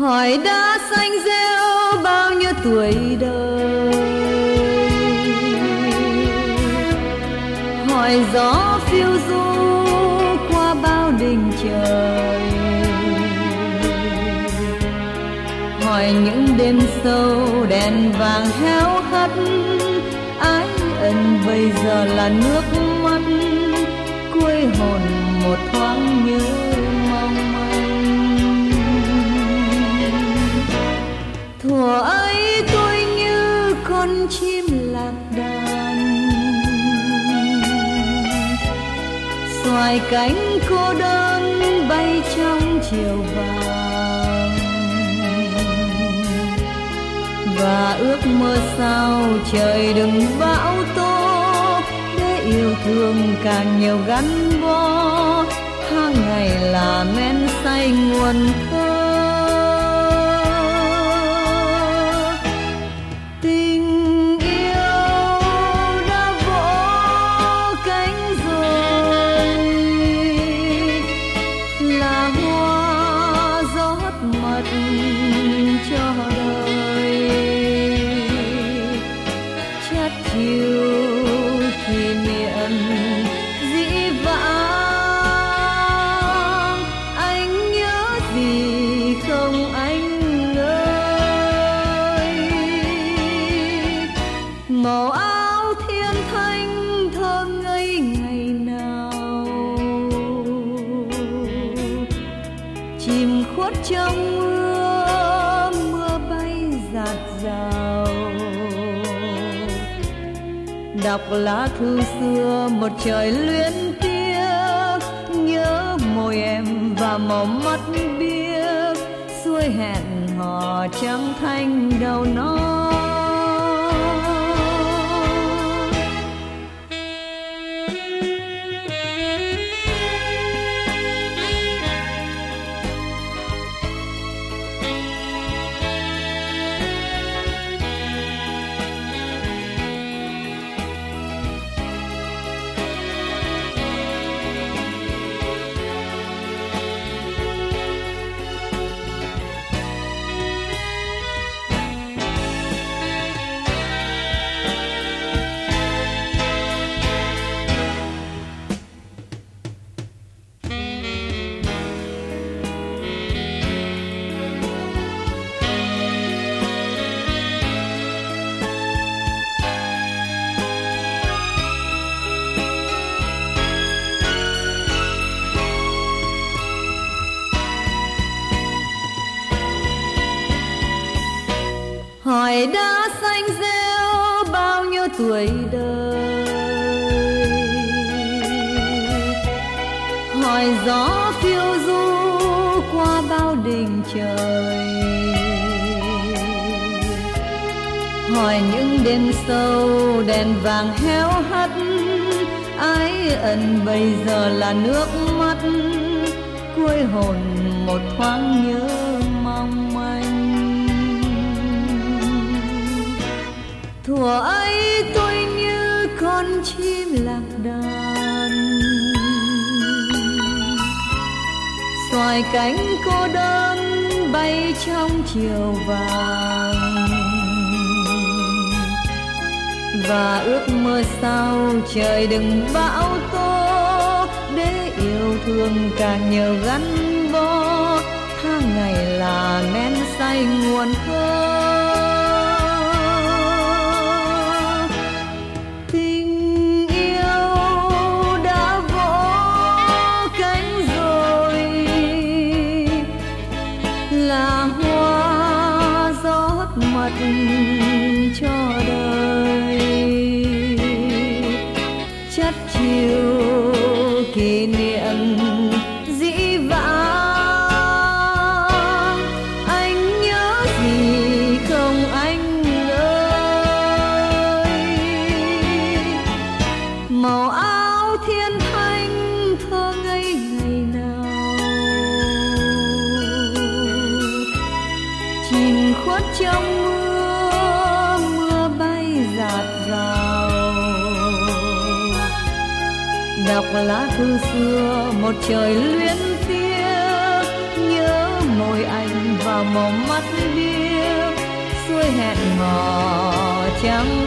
hỏi đã xanh rêu bao nhiêu tuổi đời? Hỏi gió phiêu du qua bao đình trời. Hỏi những đêm sâu đèn vàng héo hắt, ái ân bây giờ là nước mắt, cuối hồn một thoáng nhớ. Mùa ấy tôi như con chim lạc đàn. Xoài cánh cô đơn bay trong chiều vàng. Và ước mơ sao trời đừng bão tố, để yêu thương càng nhiều gắn bó. Tháng ngày là men say nguồn trong mưa mưa bay giạt rào. Đọc lá thư xưa, một trời luyến tiếc, nhớ môi em và màu mắt biếc. Xuôi hẹn hò trắng thanh đầu nói hỏi đã xanh rêu bao nhiêu tuổi đời? Hỏi gió phiêu du qua bao đình trời. Hỏi những đêm sâu đèn vàng héo hắt, ái ẩn bây giờ là nước mắt. Cuối hồn một thoáng nhớ mong. Thuở ấy tôi như con chim lạc đàn. Xoài cánh cô đơn bay trong chiều vàng. Và ước mơ sao trời đừng bão tố, để yêu thương càng nhiều gắn bó. Tháng ngày là men say nguồn thơ rót cho đời. Chất chiều kỷ niệm dĩ vãng. Anh nhớ gì không anh ơi? Màu áo thiên thanh thơ ngây ngày nào? Chìm khuất trong mưa đọc lá thư xưa, một trời luyến tiếc. Nhớ môi anh và vào mắt biếc xuôi hẹn hò trắng